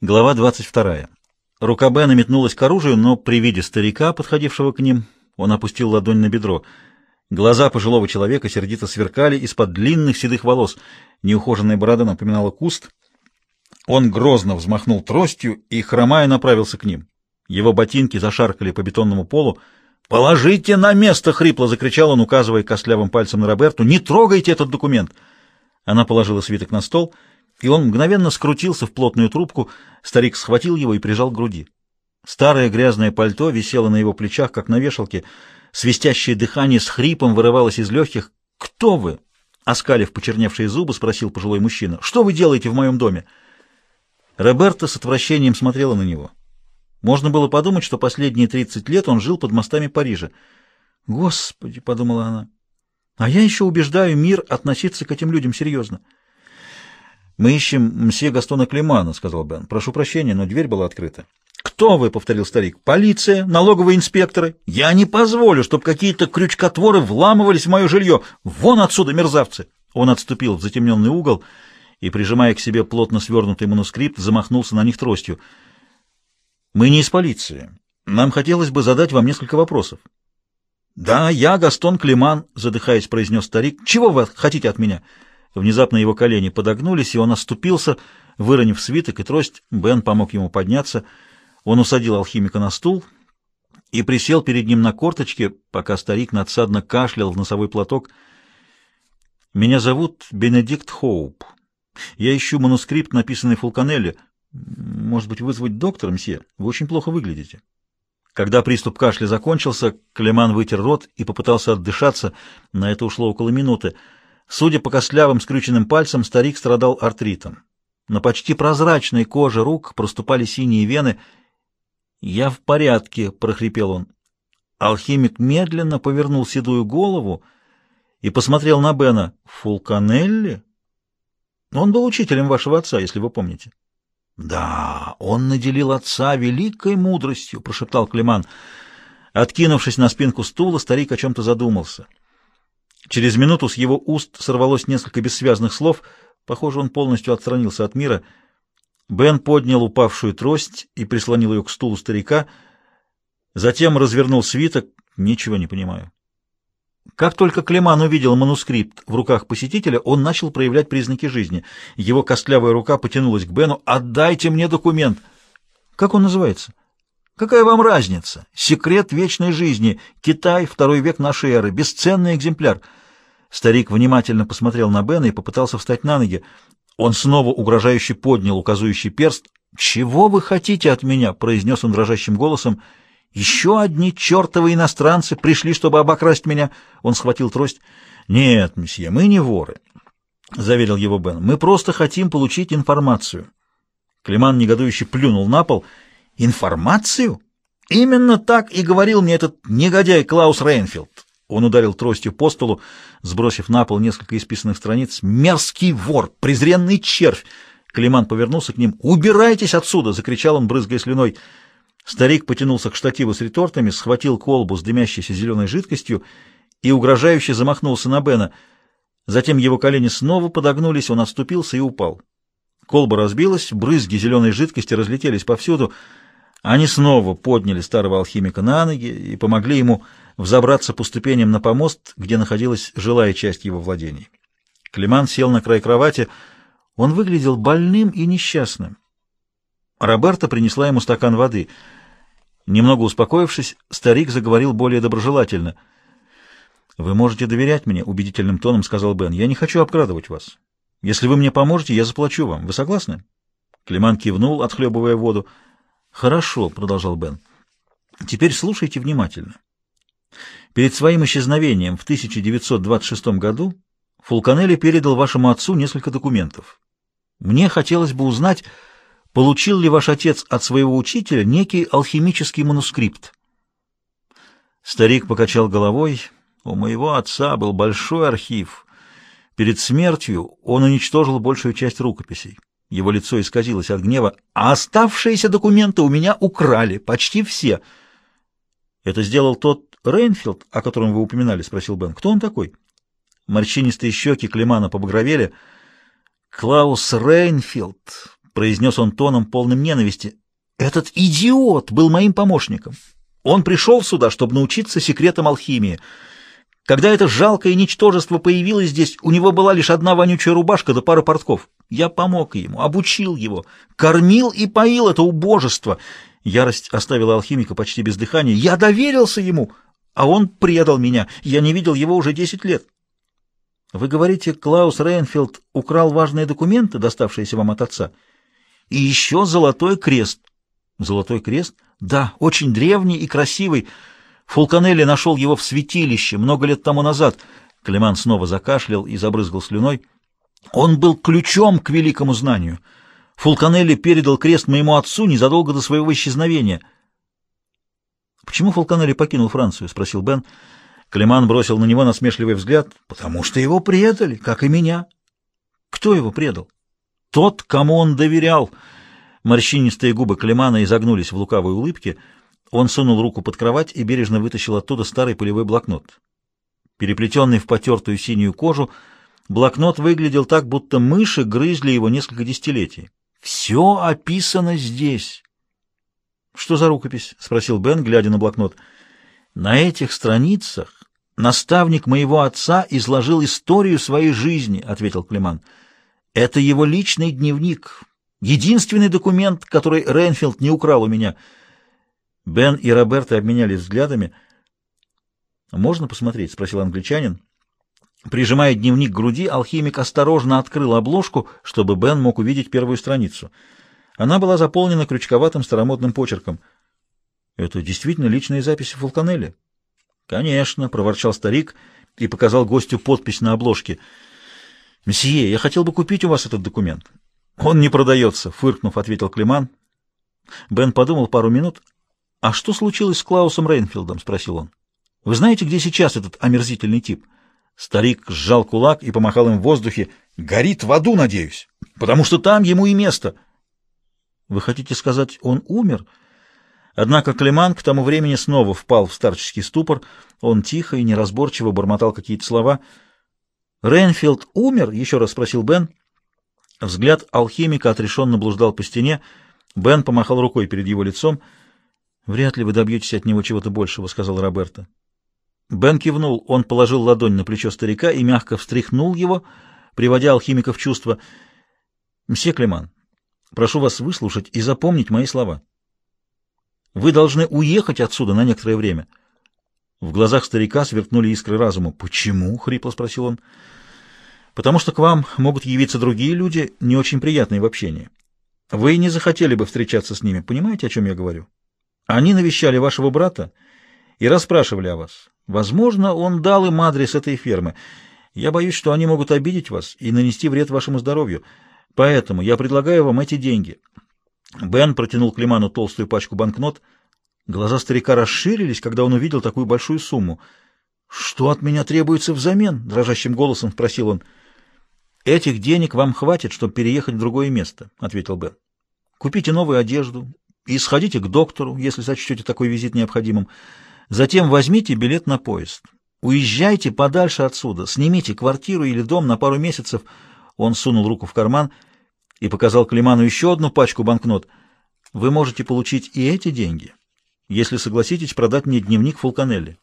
Глава 22. Рука Бена метнулась к оружию, но при виде старика, подходившего к ним, он опустил ладонь на бедро. Глаза пожилого человека сердито сверкали из-под длинных седых волос. Неухоженная борода напоминала куст. Он грозно взмахнул тростью и, хромая, направился к ним. Его ботинки зашаркали по бетонному полу. «Положите на место!» — хрипло закричал он, указывая костлявым пальцем на Роберту. «Не трогайте этот документ!» Она положила свиток на стол — и он мгновенно скрутился в плотную трубку, старик схватил его и прижал к груди. Старое грязное пальто висело на его плечах, как на вешалке, свистящее дыхание с хрипом вырывалось из легких. «Кто вы?» — оскалив почерневшие зубы, спросил пожилой мужчина. «Что вы делаете в моем доме?» Роберта с отвращением смотрела на него. Можно было подумать, что последние тридцать лет он жил под мостами Парижа. «Господи!» — подумала она. «А я еще убеждаю мир относиться к этим людям серьезно». «Мы ищем мсье Гастона Климана», — сказал Бен. «Прошу прощения, но дверь была открыта». «Кто вы?» — повторил старик. «Полиция? Налоговые инспекторы? Я не позволю, чтобы какие-то крючкотворы вламывались в мое жилье. Вон отсюда, мерзавцы!» Он отступил в затемненный угол и, прижимая к себе плотно свернутый манускрипт, замахнулся на них тростью. «Мы не из полиции. Нам хотелось бы задать вам несколько вопросов». «Да, я Гастон Климан», — задыхаясь, произнес старик. «Чего вы хотите от меня?» Внезапно его колени подогнулись, и он оступился, выронив свиток и трость. Бен помог ему подняться. Он усадил алхимика на стул и присел перед ним на корточке, пока старик надсадно кашлял в носовой платок. «Меня зовут Бенедикт Хоуп. Я ищу манускрипт, написанный Фулканелли. Может быть, вызвать доктора, мсье? Вы очень плохо выглядите». Когда приступ кашля закончился, Клеман вытер рот и попытался отдышаться. На это ушло около минуты. Судя по костлявым скрюченным пальцам, старик страдал артритом. На почти прозрачной коже рук проступали синие вены. «Я в порядке», — прохрипел он. Алхимик медленно повернул седую голову и посмотрел на Бена. «Фулканелли? Он был учителем вашего отца, если вы помните». «Да, он наделил отца великой мудростью», — прошептал Климан. Откинувшись на спинку стула, старик о чем-то задумался. Через минуту с его уст сорвалось несколько бессвязных слов. Похоже, он полностью отстранился от мира. Бен поднял упавшую трость и прислонил ее к стулу старика. Затем развернул свиток. Ничего не понимаю. Как только Клеман увидел манускрипт в руках посетителя, он начал проявлять признаки жизни. Его костлявая рука потянулась к Бену. «Отдайте мне документ!» «Как он называется?» «Какая вам разница? Секрет вечной жизни. Китай, второй век нашей эры. Бесценный экземпляр». Старик внимательно посмотрел на Бена и попытался встать на ноги. Он снова угрожающе поднял указывающий перст. «Чего вы хотите от меня?» — произнес он дрожащим голосом. «Еще одни чертовы иностранцы пришли, чтобы обокрасть меня». Он схватил трость. «Нет, месье, мы не воры», — заверил его Бен. «Мы просто хотим получить информацию». Климан негодующе плюнул на пол. «Информацию?» «Именно так и говорил мне этот негодяй Клаус Рейнфилд. Он ударил тростью по столу, сбросив на пол несколько исписанных страниц. «Мерзкий вор! Презренный червь!» Климан повернулся к ним. «Убирайтесь отсюда!» — закричал он, брызгая слюной. Старик потянулся к штативу с ретортами, схватил колбу с дымящейся зеленой жидкостью и угрожающе замахнулся на Бена. Затем его колени снова подогнулись, он отступился и упал. Колба разбилась, брызги зеленой жидкости разлетелись повсюду. Они снова подняли старого алхимика на ноги и помогли ему взобраться по ступеням на помост, где находилась жилая часть его владений. Климан сел на край кровати. Он выглядел больным и несчастным. Роберта принесла ему стакан воды. Немного успокоившись, старик заговорил более доброжелательно. «Вы можете доверять мне», — убедительным тоном сказал Бен. «Я не хочу обкрадывать вас. Если вы мне поможете, я заплачу вам. Вы согласны?» Климан кивнул, отхлебывая воду. «Хорошо», — продолжал Бен. «Теперь слушайте внимательно. Перед своим исчезновением в 1926 году Фулканелли передал вашему отцу несколько документов. Мне хотелось бы узнать, получил ли ваш отец от своего учителя некий алхимический манускрипт. Старик покачал головой. У моего отца был большой архив. Перед смертью он уничтожил большую часть рукописей. Его лицо исказилось от гнева. А оставшиеся документы у меня украли, почти все. Это сделал тот Рейнфилд, о котором вы упоминали, спросил Бен. Кто он такой? Морщинистые щеки Климана побагровели. Клаус Рейнфилд произнес он тоном полным ненависти. «Этот идиот был моим помощником. Он пришел сюда, чтобы научиться секретам алхимии. Когда это жалкое ничтожество появилось здесь, у него была лишь одна вонючая рубашка да пара портков. Я помог ему, обучил его, кормил и поил это убожество. Ярость оставила алхимика почти без дыхания. Я доверился ему, а он предал меня. Я не видел его уже десять лет. Вы говорите, Клаус Рейнфилд украл важные документы, доставшиеся вам от отца? И еще золотой крест. Золотой крест? Да, очень древний и красивый. Фулканелли нашел его в святилище много лет тому назад. Клеман снова закашлял и забрызгал слюной. Он был ключом к великому знанию. Фулканелли передал крест моему отцу незадолго до своего исчезновения. «Почему Фулканелли покинул Францию?» — спросил Бен. Клеман бросил на него насмешливый взгляд. «Потому что его предали, как и меня». «Кто его предал?» «Тот, кому он доверял». Морщинистые губы Клемана изогнулись в лукавой улыбке. Он сунул руку под кровать и бережно вытащил оттуда старый полевой блокнот. Переплетенный в потертую синюю кожу, блокнот выглядел так, будто мыши грызли его несколько десятилетий. Все описано здесь. «Что за рукопись?» — спросил Бен, глядя на блокнот. «На этих страницах наставник моего отца изложил историю своей жизни», — ответил Климан. «Это его личный дневник, единственный документ, который Рейнфилд не украл у меня». Бен и Роберта обменялись взглядами. «Можно посмотреть?» — спросил англичанин. Прижимая дневник к груди, алхимик осторожно открыл обложку, чтобы Бен мог увидеть первую страницу. Она была заполнена крючковатым старомодным почерком. «Это действительно личные записи Фулканелли?» «Конечно», — проворчал старик и показал гостю подпись на обложке. «Месье, я хотел бы купить у вас этот документ». «Он не продается», — фыркнув, ответил Климан. Бен подумал пару минут. «А что случилось с Клаусом Рейнфилдом?» — спросил он. «Вы знаете, где сейчас этот омерзительный тип?» Старик сжал кулак и помахал им в воздухе. «Горит в аду, надеюсь, потому что там ему и место». «Вы хотите сказать, он умер?» Однако Клеман к тому времени снова впал в старческий ступор. Он тихо и неразборчиво бормотал какие-то слова. «Рейнфилд умер?» — еще раз спросил Бен. Взгляд алхимика отрешенно блуждал по стене. Бен помахал рукой перед его лицом. «Вряд ли вы добьетесь от него чего-то большего», — сказал Роберто. Бен кивнул, он положил ладонь на плечо старика и мягко встряхнул его, приводя алхимика в чувство. «Мсье Клеман, прошу вас выслушать и запомнить мои слова. Вы должны уехать отсюда на некоторое время». В глазах старика сверкнули искры разума. «Почему?» — хрипло спросил он. «Потому что к вам могут явиться другие люди, не очень приятные в общении. Вы не захотели бы встречаться с ними. Понимаете, о чем я говорю? Они навещали вашего брата и расспрашивали о вас. Возможно, он дал им адрес этой фермы. Я боюсь, что они могут обидеть вас и нанести вред вашему здоровью. Поэтому я предлагаю вам эти деньги. Бен протянул Климану толстую пачку банкнот. Глаза старика расширились, когда он увидел такую большую сумму. «Что от меня требуется взамен?» — дрожащим голосом спросил он. «Этих денег вам хватит, чтобы переехать в другое место», — ответил Бен. «Купите новую одежду и сходите к доктору, если сочтете такой визит необходимым. Затем возьмите билет на поезд. Уезжайте подальше отсюда, снимите квартиру или дом на пару месяцев. Он сунул руку в карман и показал Климану еще одну пачку банкнот. Вы можете получить и эти деньги, если согласитесь продать мне дневник Фулканелли.